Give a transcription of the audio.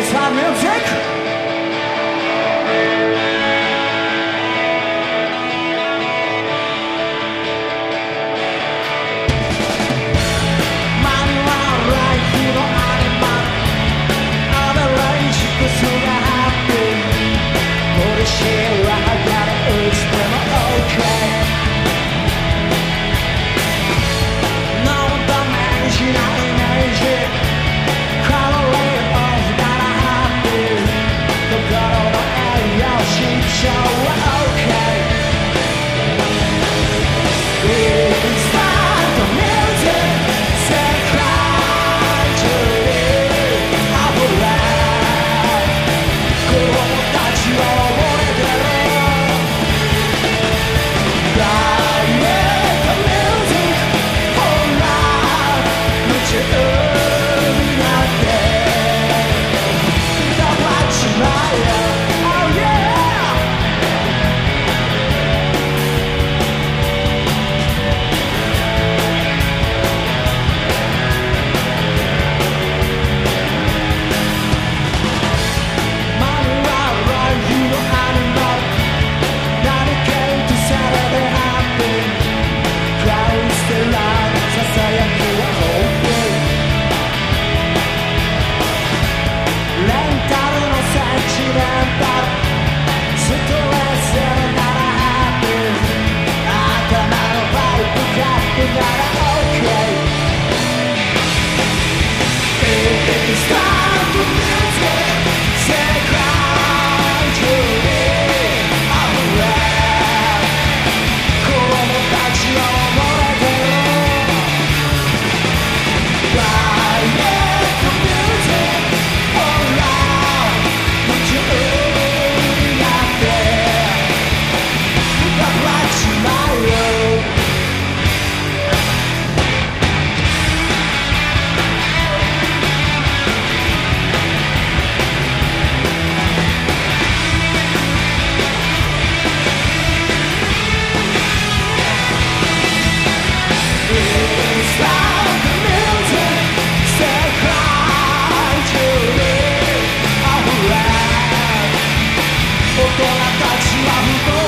It's our music. goodbye love